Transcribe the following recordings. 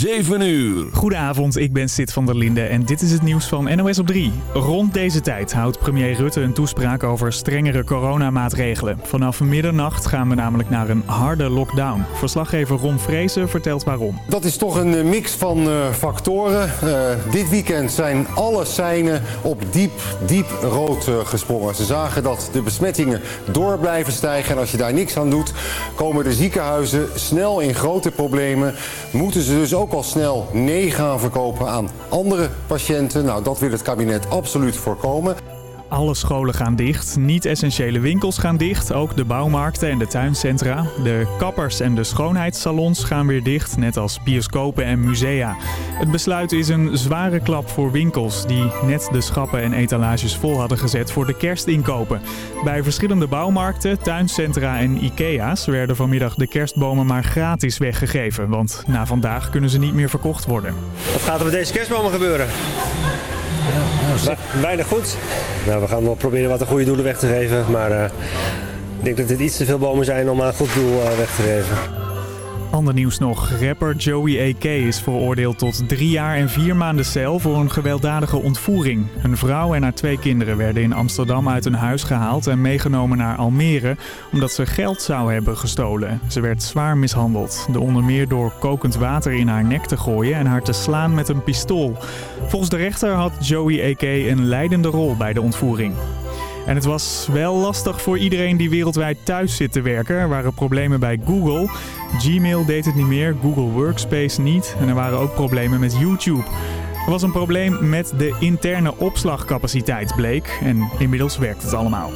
7 uur. Goedenavond, ik ben Sid van der Linde en dit is het nieuws van NOS op 3. Rond deze tijd houdt premier Rutte een toespraak over strengere coronamaatregelen. Vanaf middernacht gaan we namelijk naar een harde lockdown. Verslaggever Ron Vrezen vertelt waarom. Dat is toch een eh, mix van uh, factoren. Uh, dit weekend zijn alle seinen op diep, diep rood uh, gesprongen. Ze zagen dat de besmettingen door blijven stijgen. En als je daar niks aan doet, komen de ziekenhuizen snel in grote problemen. Moeten ze dus ook al snel nee gaan verkopen aan andere patiënten. Nou, dat wil het kabinet absoluut voorkomen. Alle scholen gaan dicht, niet-essentiële winkels gaan dicht, ook de bouwmarkten en de tuincentra. De kappers en de schoonheidssalons gaan weer dicht, net als bioscopen en musea. Het besluit is een zware klap voor winkels die net de schappen en etalages vol hadden gezet voor de kerstinkopen. Bij verschillende bouwmarkten, tuincentra en Ikea's werden vanmiddag de kerstbomen maar gratis weggegeven, want na vandaag kunnen ze niet meer verkocht worden. Wat gaat er met deze kerstbomen gebeuren? Weinig goed. Nou, we gaan wel proberen wat de goede doelen weg te geven. Maar uh, ik denk dat dit iets te veel bomen zijn om aan een goed doel uh, weg te geven. Ander nieuws nog. Rapper Joey A.K. is veroordeeld tot drie jaar en vier maanden cel voor een gewelddadige ontvoering. Een vrouw en haar twee kinderen werden in Amsterdam uit een huis gehaald en meegenomen naar Almere omdat ze geld zou hebben gestolen. Ze werd zwaar mishandeld. De onder meer door kokend water in haar nek te gooien en haar te slaan met een pistool. Volgens de rechter had Joey A.K. een leidende rol bij de ontvoering. En het was wel lastig voor iedereen die wereldwijd thuis zit te werken. Er waren problemen bij Google. Gmail deed het niet meer, Google Workspace niet. En er waren ook problemen met YouTube. Er was een probleem met de interne opslagcapaciteit, bleek. En inmiddels werkt het allemaal.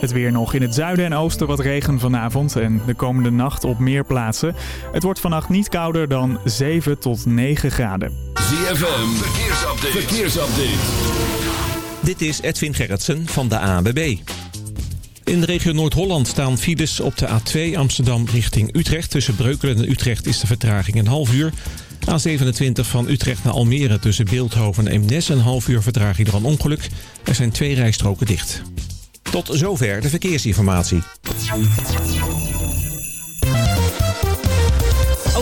Het weer nog in het zuiden en oosten wat regen vanavond en de komende nacht op meer plaatsen. Het wordt vannacht niet kouder dan 7 tot 9 graden. ZFM, verkeersupdate. verkeersupdate. Dit is Edwin Gerritsen van de ANWB. In de regio Noord-Holland staan files op de A2 Amsterdam richting Utrecht. Tussen Breukelen en Utrecht is de vertraging een half uur. A27 van Utrecht naar Almere tussen Beeldhoven en Eemnes een half uur vertraging door een ongeluk. Er zijn twee rijstroken dicht. Tot zover de verkeersinformatie.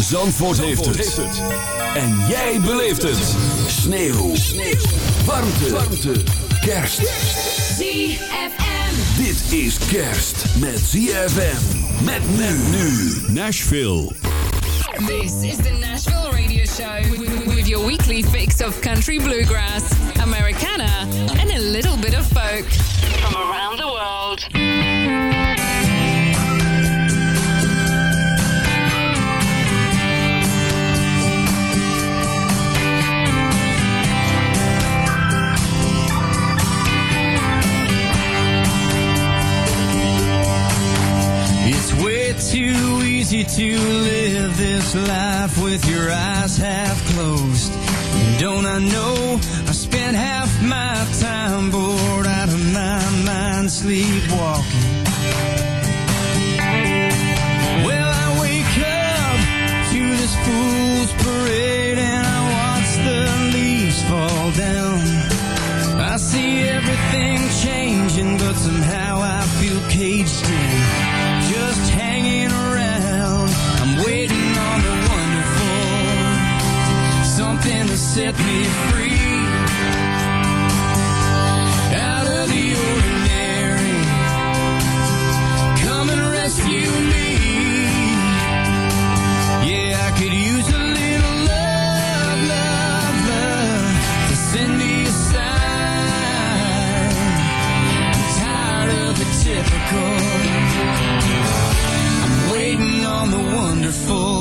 Zandvoort, heeft, het. En jij beleeft het. Sneeuw. Sneeuw. Warmte. Warmte. Kerst. ZFM. Dit is kerst met ZFM. Met men nu. Nashville. This is the Nashville Radio Show with, with your weekly fix of country bluegrass, Americana, and a little bit of folk from around the world. Easy to live this life with your eyes half closed. Don't I know I spent half my time bored out of my mind sleepwalking. Well, I wake up to this fool's parade and I watch the leaves fall down. I see everything changing, but somehow I feel caged in. set me free out of the ordinary. Come and rescue me. Yeah, I could use a little love, love, love to send me a sign. I'm tired of the typical. I'm waiting on the wonderful.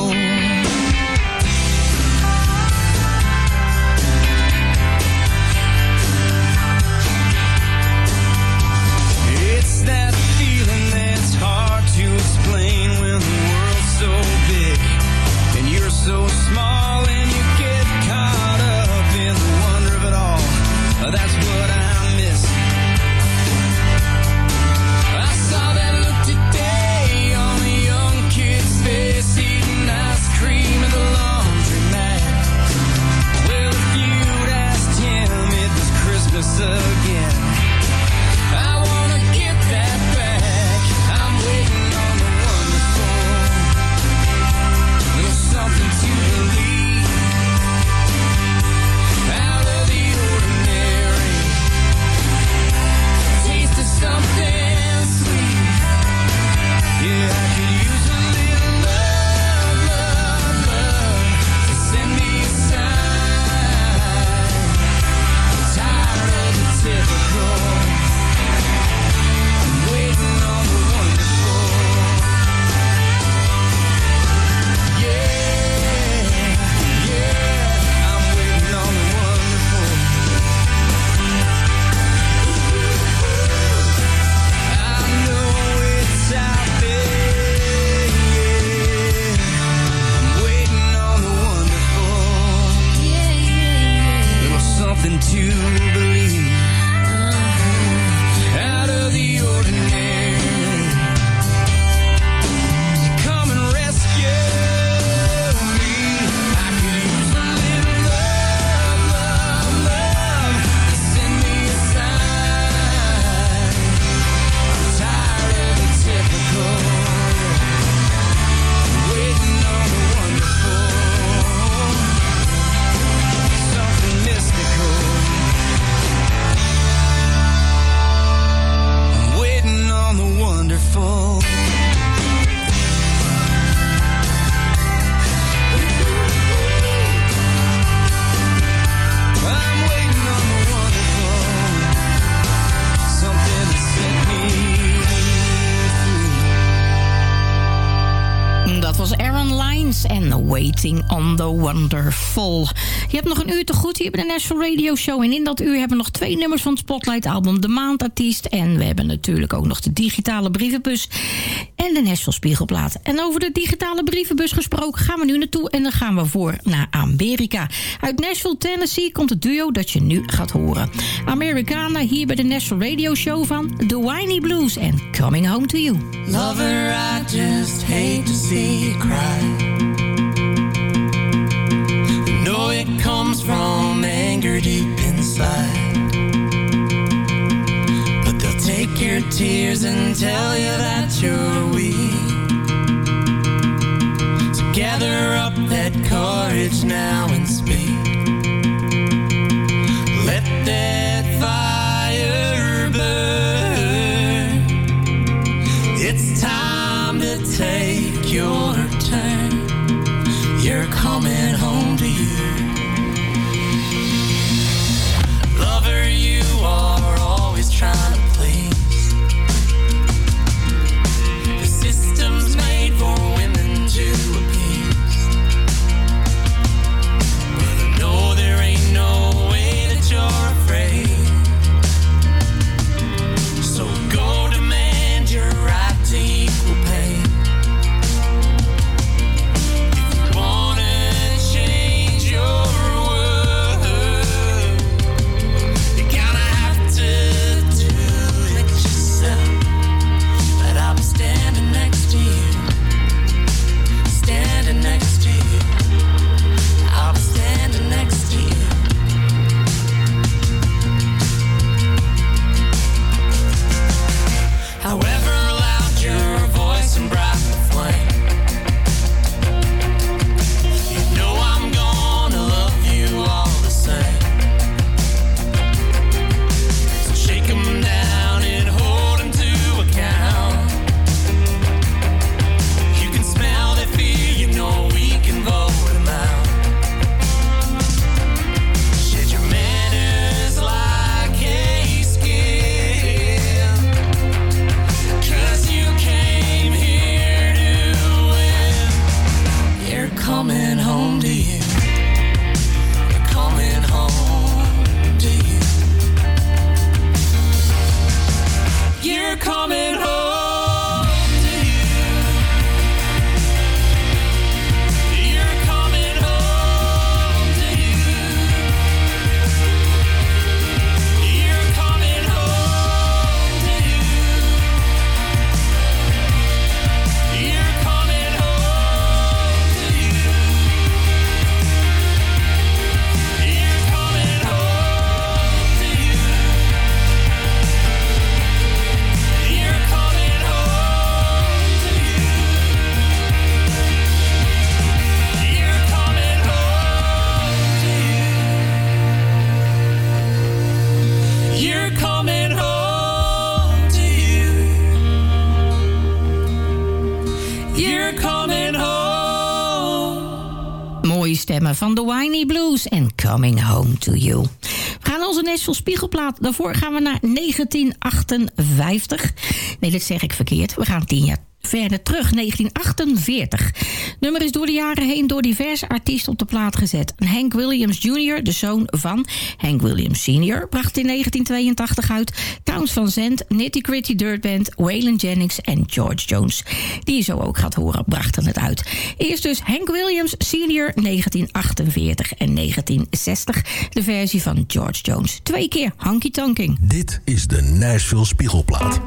On the Wonderful. Je hebt nog een uur te goed hier bij de National Radio Show. En in dat uur hebben we nog twee nummers van het Spotlight album De Maandartiest. En we hebben natuurlijk ook nog de digitale brievenbus en de National Spiegelplaat. En over de digitale brievenbus gesproken gaan we nu naartoe. En dan gaan we voor naar Amerika. Uit Nashville, Tennessee komt het duo dat je nu gaat horen. Americana hier bij de National Radio Show van The Whiny Blues en Coming Home to You. Lover, I just hate to see you cry. Comes from anger deep inside. But they'll take your tears and tell you that you're weak. So gather up that courage now and speak. Let that fire burn. It's time to take your turn. You're coming Stemmen van The Whiny Blues en Coming Home to You. We gaan onze Nashville Spiegelplaat. Daarvoor gaan we naar 1958. Nee, dat zeg ik verkeerd. We gaan tien jaar verder terug, 1948. Nummer is door de jaren heen door diverse artiesten op de plaat gezet. Hank Williams Jr., de zoon van Hank Williams Sr., bracht in 1982 uit. Towns van Zandt, Nitty Gritty Dirt Band, Waylon Jennings en George Jones. Die je zo ook gaat horen, brachten het uit. Eerst dus Hank Williams Sr. 1948 en 1960. De versie van George Jones. Twee keer Hanky Tanking. Dit is de Nashville Spiegelplaat.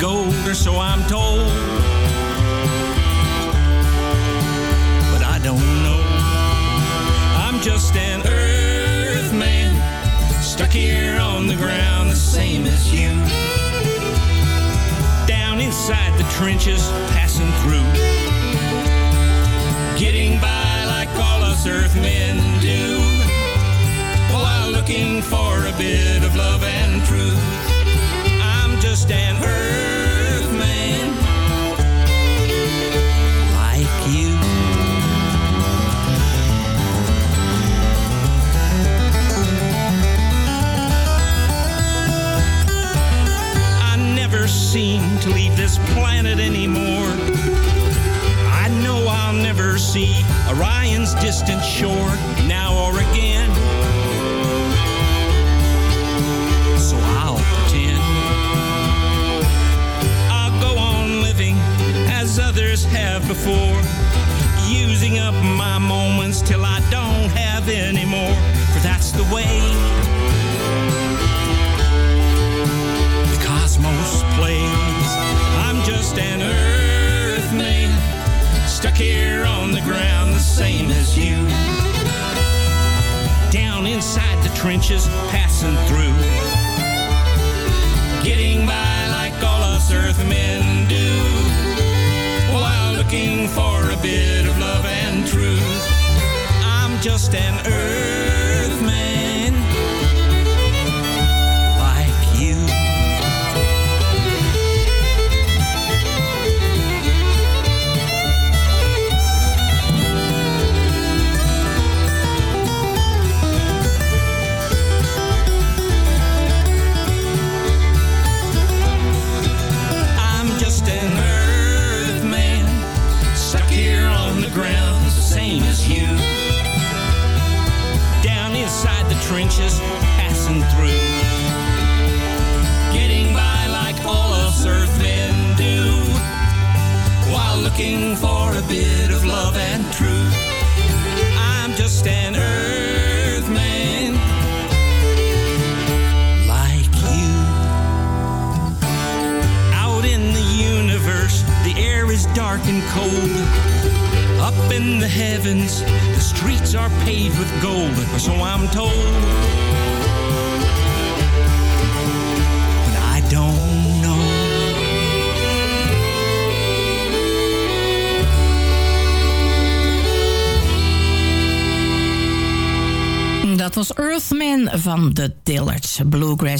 Gold, or so I'm told. But I don't know. I'm just an earthman, stuck here on the ground, the same as you. Down inside the trenches, passing through. Getting by like all us earthmen do. While looking for a bit of love and truth. Just earthman. Like you. I never seem to leave this planet anymore. I know I'll never see Orion's distant shore now others have before, using up my moments till I don't have any more. For that's the way the cosmos plays. I'm just an earthman stuck here on the ground, the same as you. Down inside the trenches, passing through. Getting by like all us earthmen looking for a bit of love and truth. I'm just an earthman.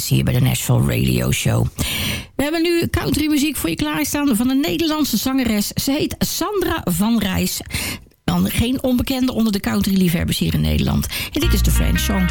Hier bij de Nashville Radio Show. We hebben nu countrymuziek voor je klaarstaan van een Nederlandse zangeres. Ze heet Sandra van Rijs. Dan geen onbekende onder de countryliefhebbers hier in Nederland. En dit is de French Song.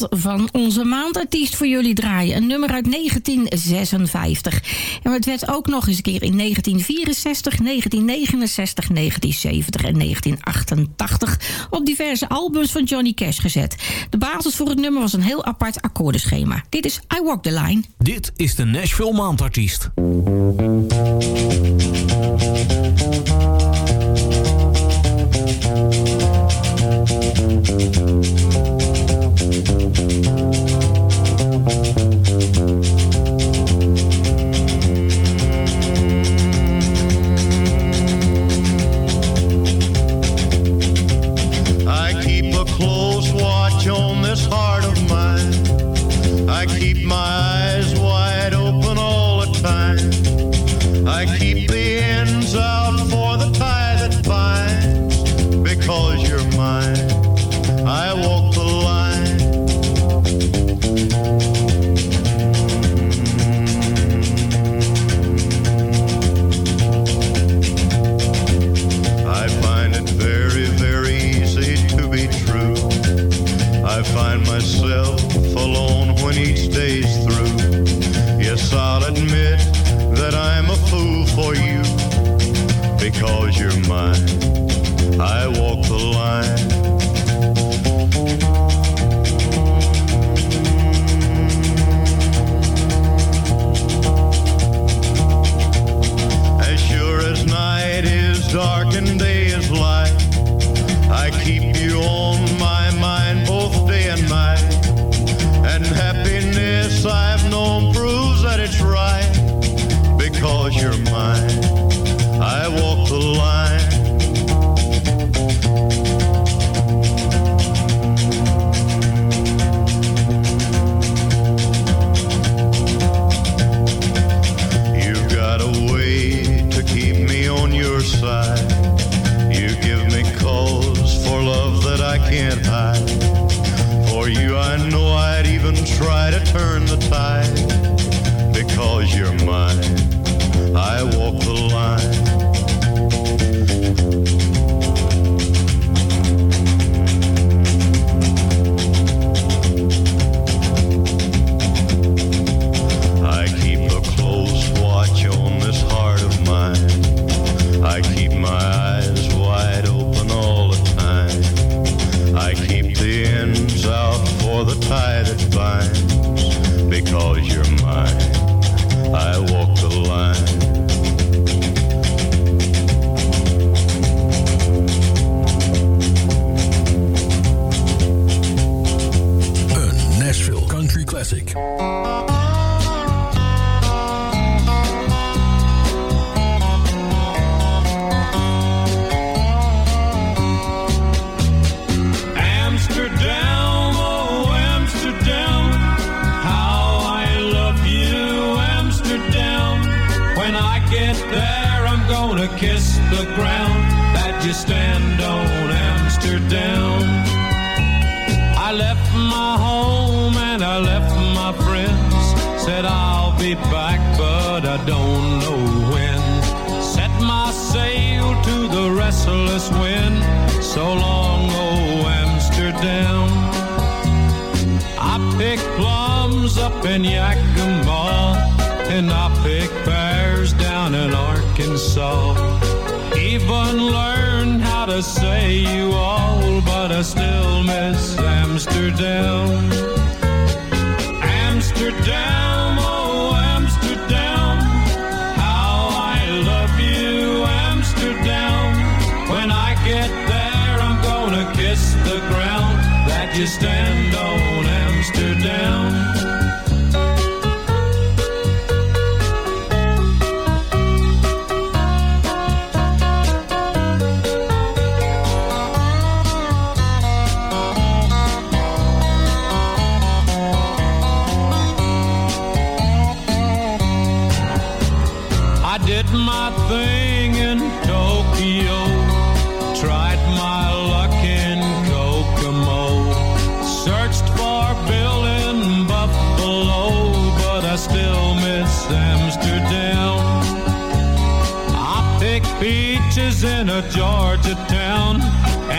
van onze maandartiest voor jullie draaien. Een nummer uit 1956. En het werd ook nog eens een keer in 1964, 1969, 1970 en 1988 op diverse albums van Johnny Cash gezet. De basis voor het nummer was een heel apart akkoordenschema. Dit is I Walk the Line. Dit is de Nashville Maandartiest.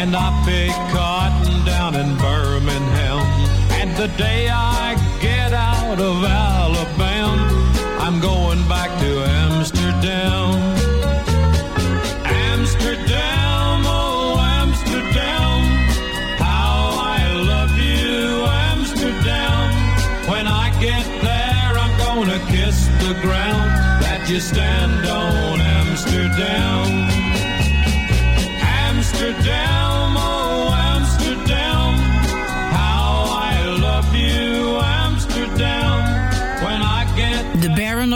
And I pick cotton down in Birmingham. And the day I get out of Alabama, I'm going back to Amsterdam. Amsterdam, oh Amsterdam, how I love you, Amsterdam. When I get there, I'm gonna kiss the ground that you stand on, Amsterdam.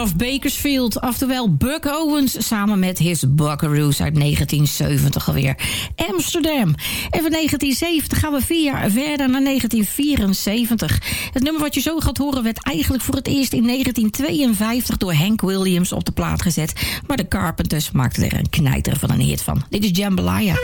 of Bakersfield, oftewel Buck Owens... samen met His Buckaroos uit 1970 alweer. Amsterdam. En van 1970 gaan we vier jaar verder naar 1974. Het nummer wat je zo gaat horen werd eigenlijk voor het eerst in 1952... door Hank Williams op de plaat gezet. Maar de Carpenters maakten er een knijter van een hit van. Dit is Jambalaya.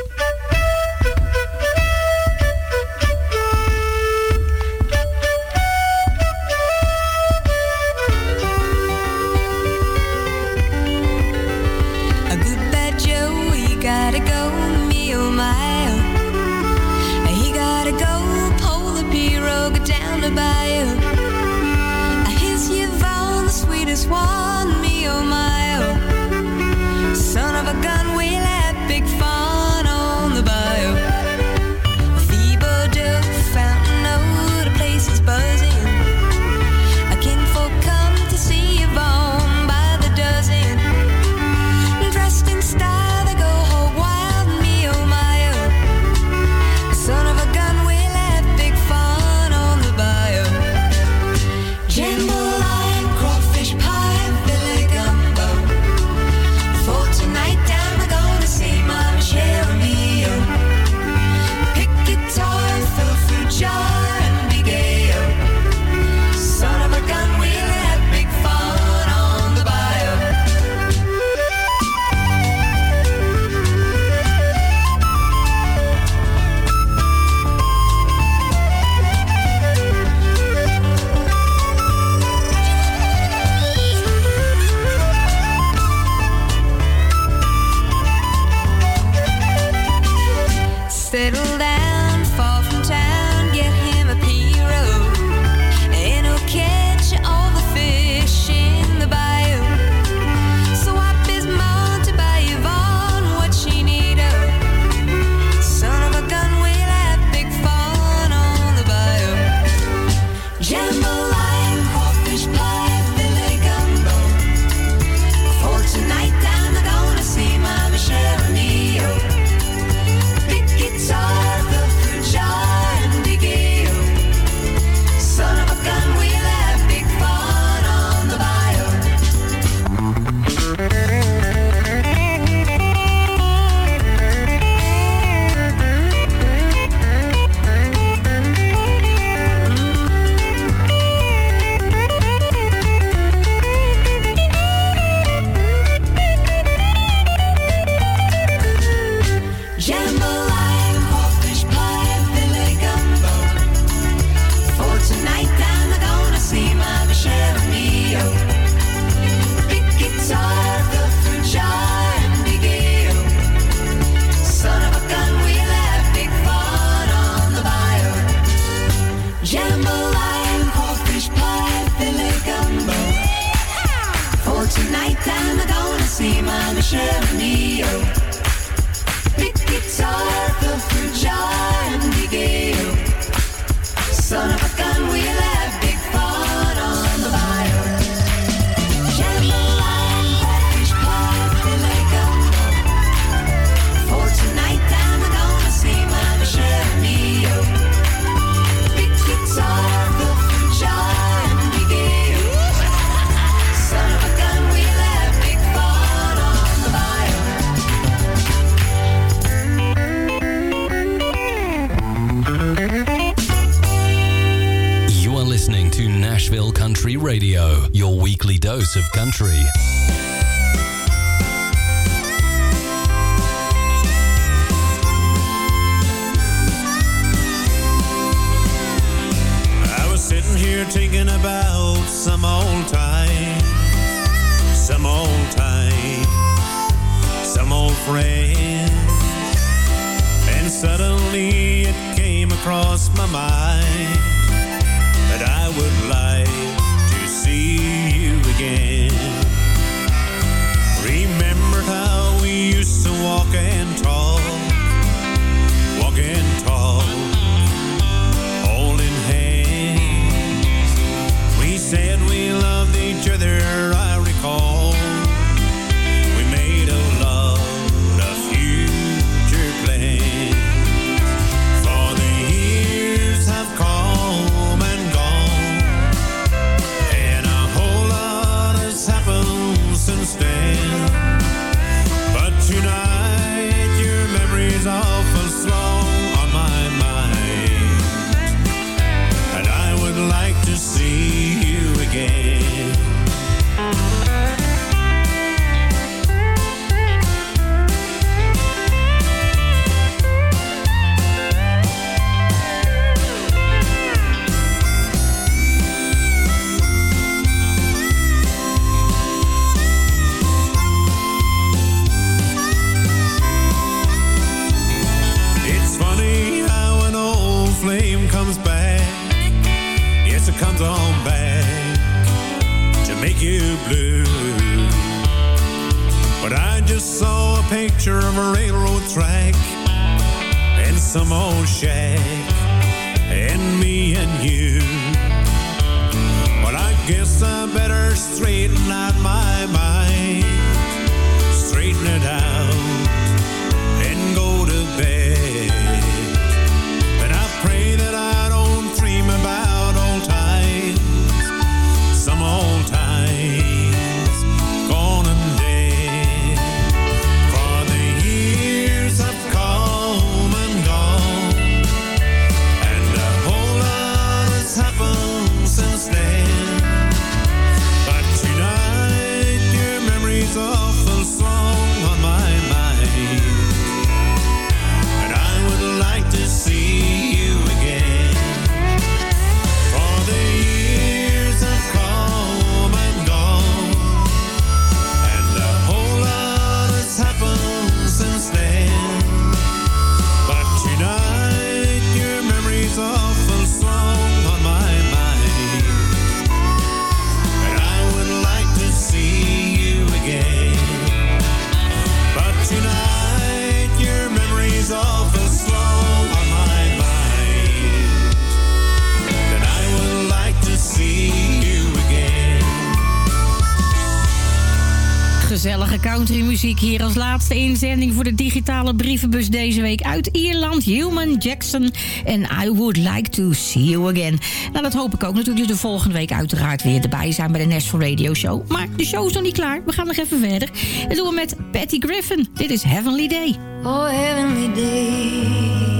country muziek hier als laatste inzending voor de digitale brievenbus deze week uit Ierland. Human Jackson en I Would Like to See You Again. Nou, dat hoop ik ook natuurlijk dus de volgende week uiteraard weer erbij zijn bij de National Radio Show. Maar de show is nog niet klaar. We gaan nog even verder. En doen we met Patty Griffin. Dit is Heavenly Day. Oh, Heavenly Day.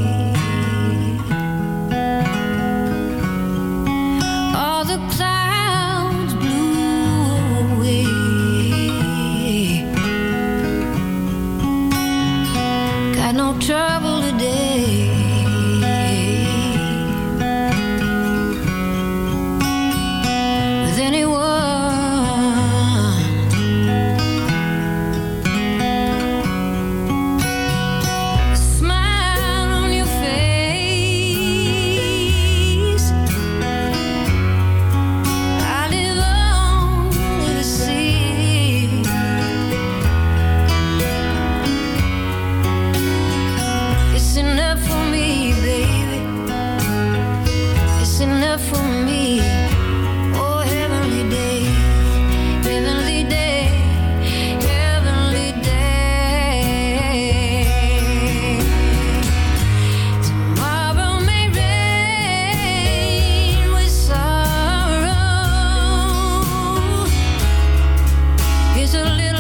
trouble. is a little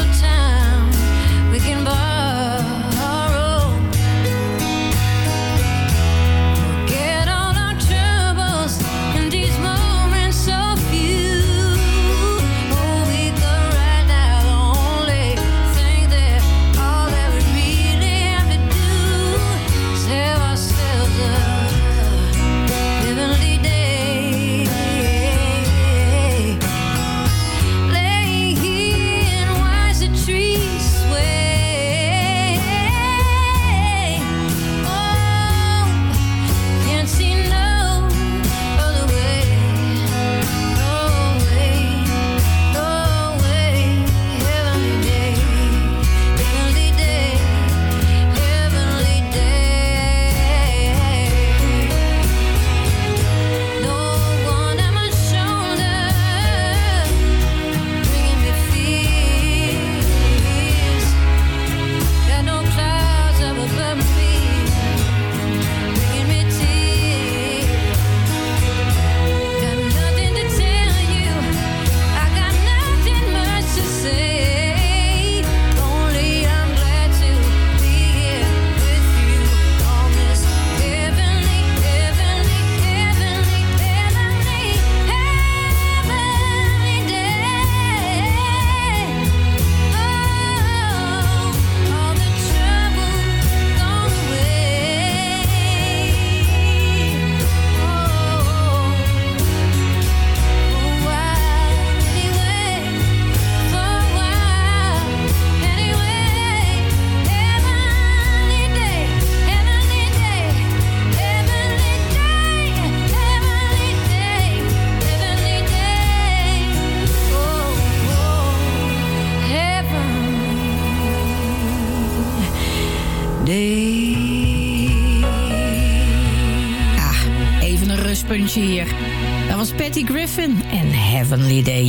Patty Griffin en Heavenly Day.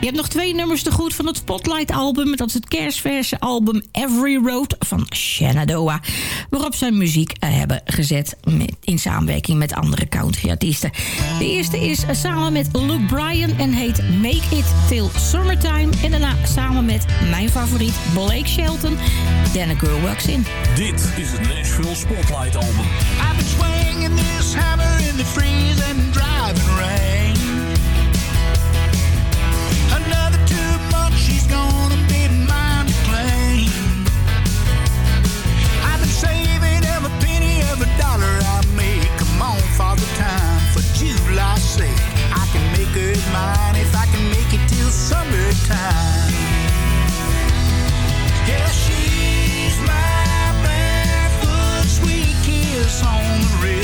Je hebt nog twee nummers te goed van het Spotlight-album. Dat is het kerstverse album Every Road van Shenandoah. Waarop zijn muziek eh, hebben gezet in samenwerking met andere country-artiesten. De eerste is eh, samen met Luke Bryan en heet Make It Till Summertime. En daarna samen met mijn favoriet Blake Shelton, Then Girl Walks In. Dit is het Nashville Spotlight-album. I've been swinging this hammer in the freezing mine if I can make it till summertime. Yeah, she's my barefoot sweet kiss on the river.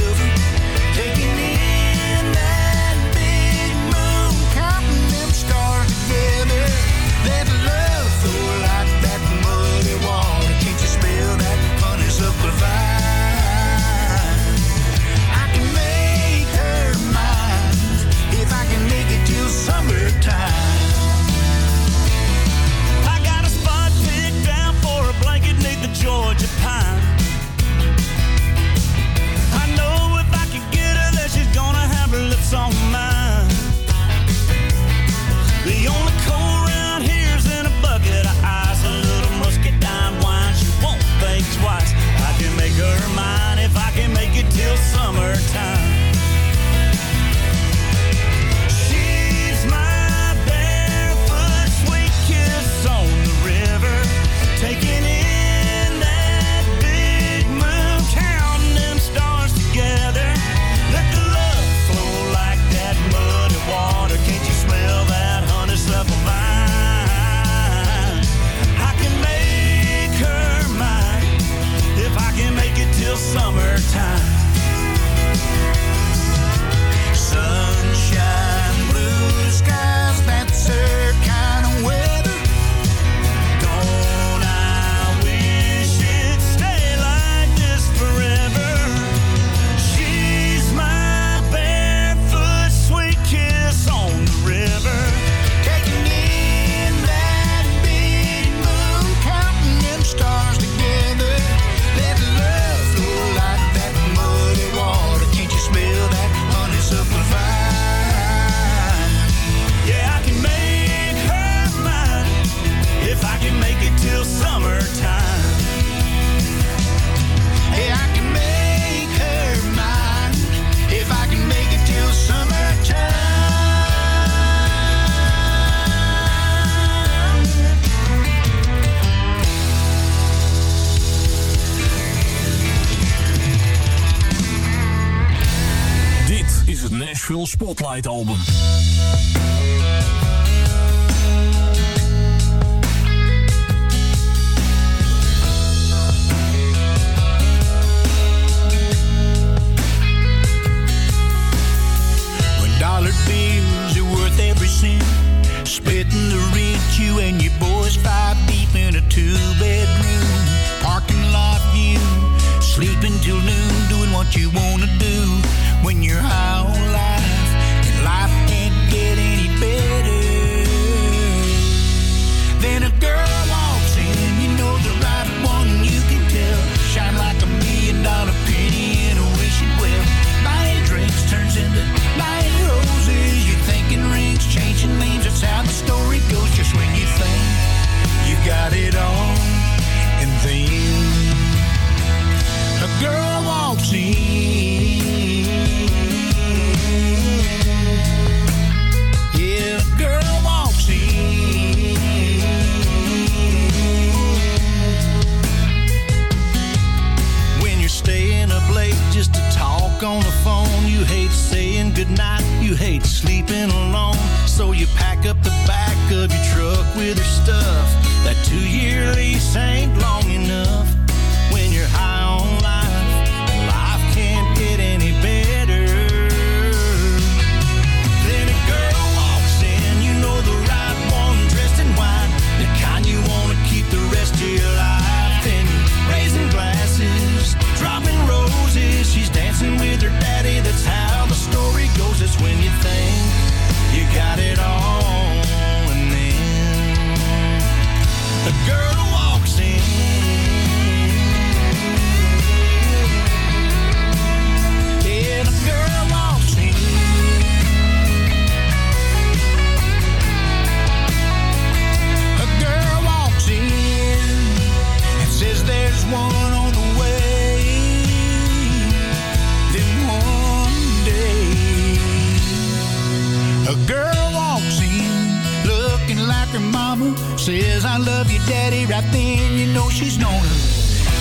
Love you, daddy. Right then, you know she's gonna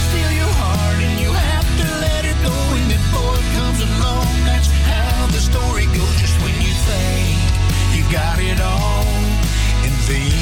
steal your heart and you have to let her go. And that boy comes along. That's how the story goes. Just when you think you got it all. And then,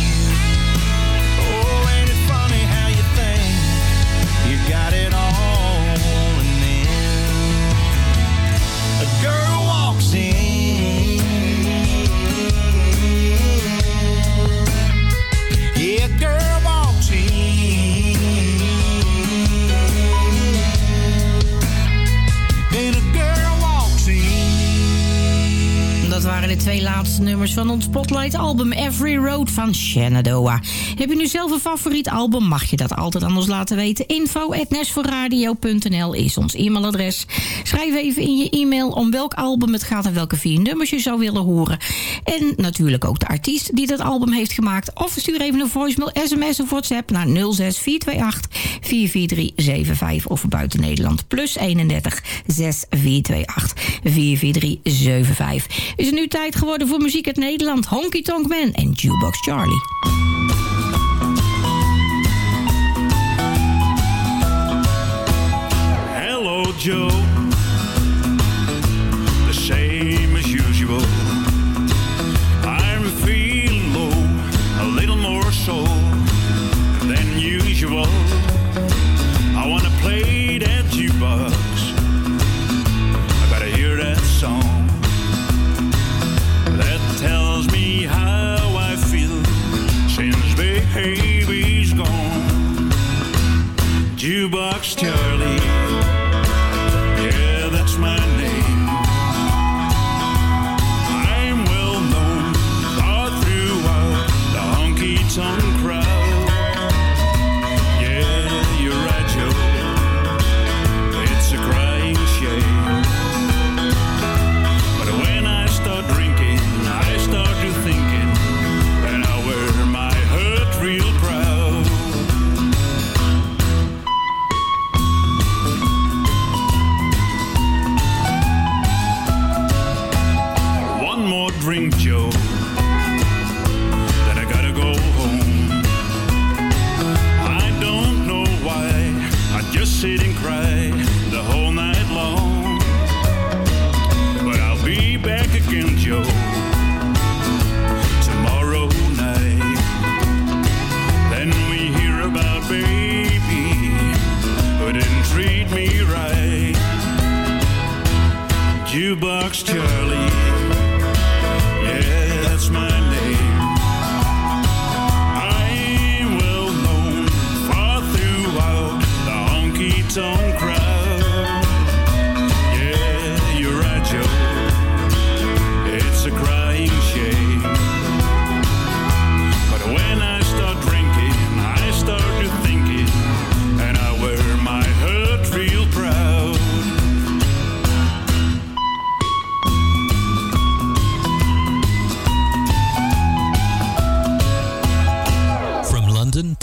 twee laatste nummers van ons Spotlight-album Every Road van Shenandoah. Heb je nu zelf een favoriet album? Mag je dat altijd aan ons laten weten. info.nashforradio.nl is ons e-mailadres. Schrijf even in je e-mail om welk album het gaat en welke vier nummers je zou willen horen. En natuurlijk ook de artiest die dat album heeft gemaakt. Of stuur even een voicemail, sms of WhatsApp naar 06428 44375 of buiten Nederland plus 31 6428 44375. Is het nu tijd geworden voor muziek uit Nederland? Honky Tonk Man en Jukebox Charlie. Joe.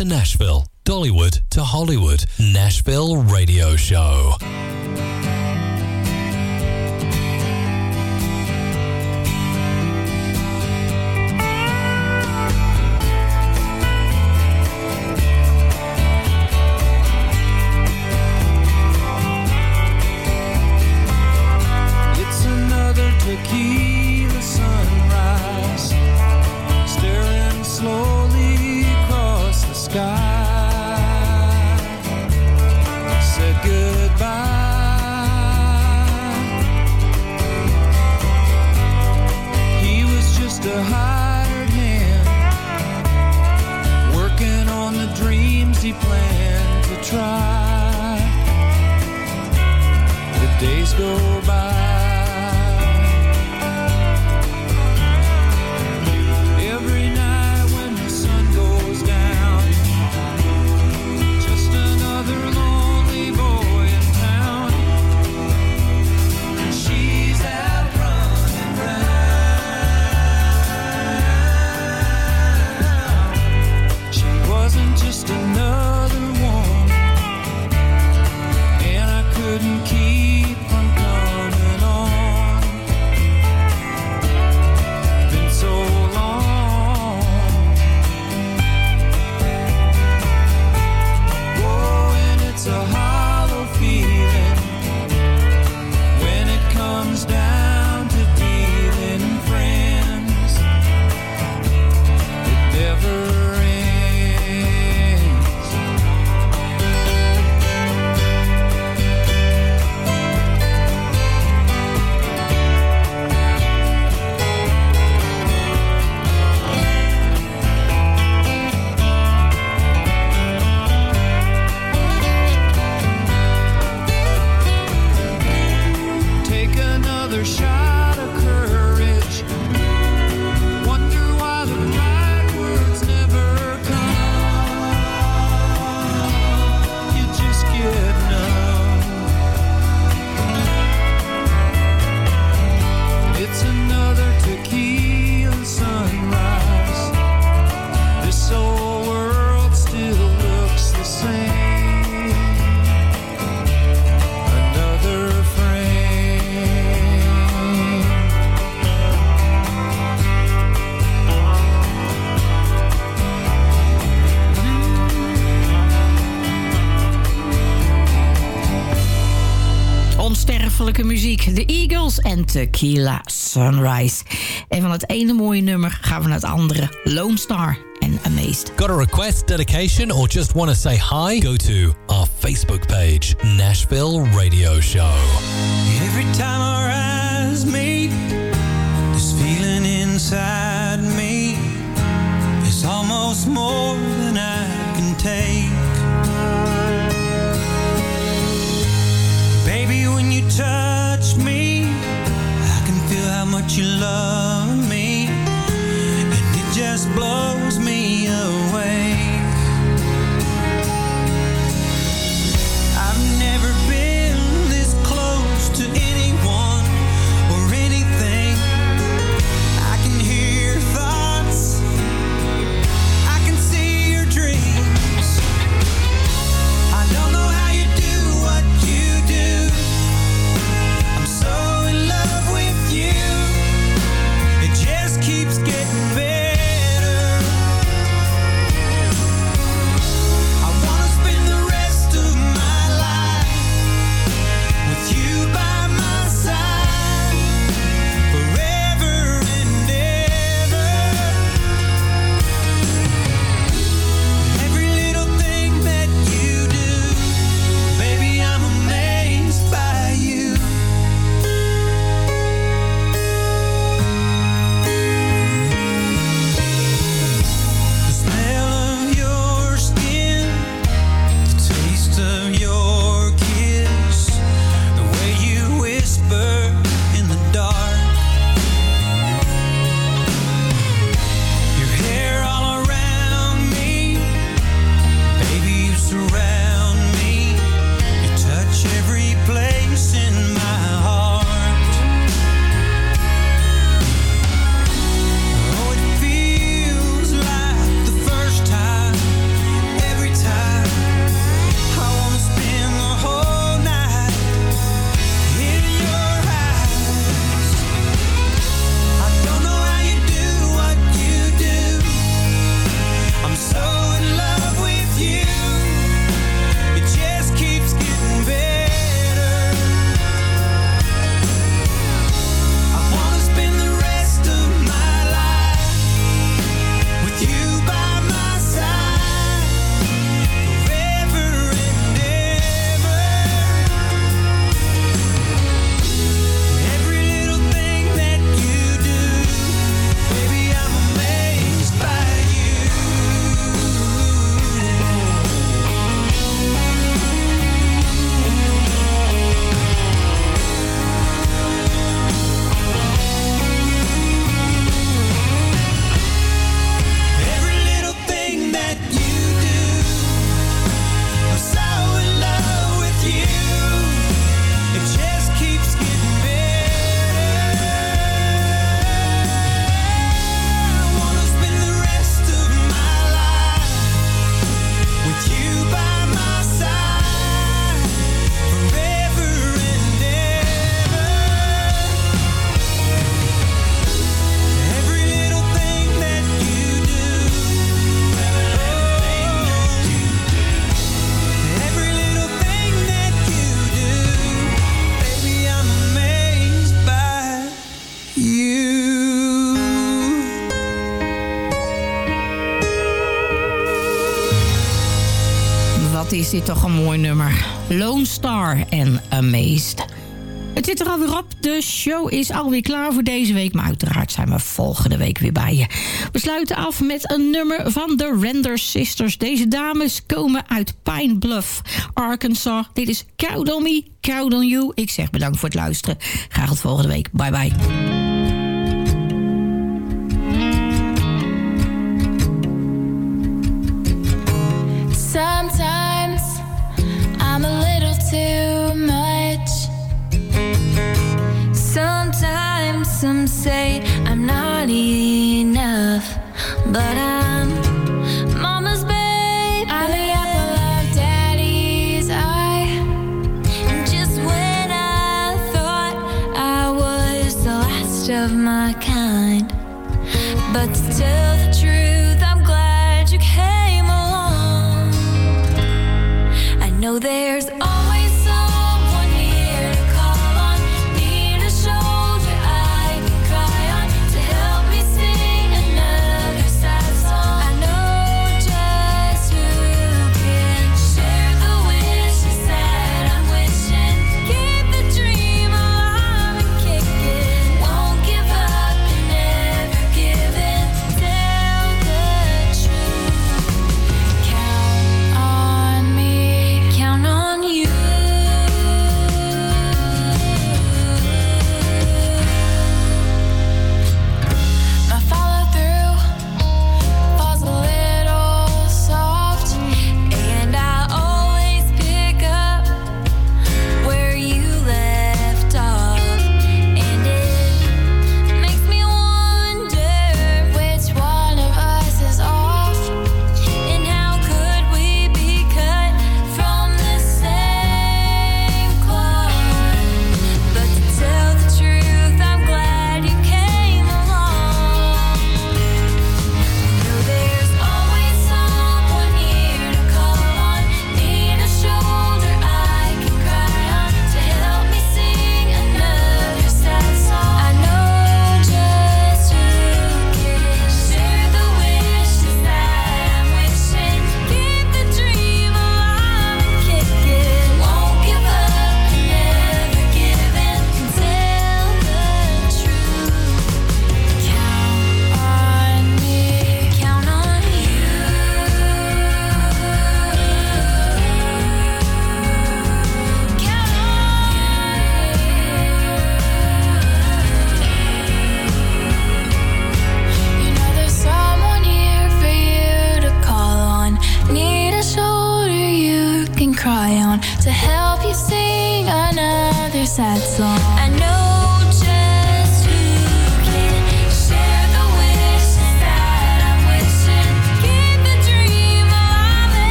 To Nashville, Dollywood to Hollywood, Nashville Radio Show. Tequila Sunrise. En van het ene mooie nummer gaan we naar het andere. Lone Star en Amazed. Got a request, dedication, or just want to say hi? Go to our Facebook page, Nashville Radio Show. Every time our eyes meet, this feeling inside me is almost more than I can take. You love me, and it just blows me De show is alweer klaar voor deze week. Maar uiteraard zijn we volgende week weer bij je. We sluiten af met een nummer van de Render Sisters. Deze dames komen uit Pine Bluff, Arkansas. Dit is Count Me, Count You. Ik zeg bedankt voor het luisteren. Graag tot volgende week. Bye bye. Some say I'm not enough, but I'm mama's babe. I'm the apple of daddy's eye. And just when I thought I was the last of my kind, but to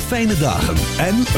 fijne dagen en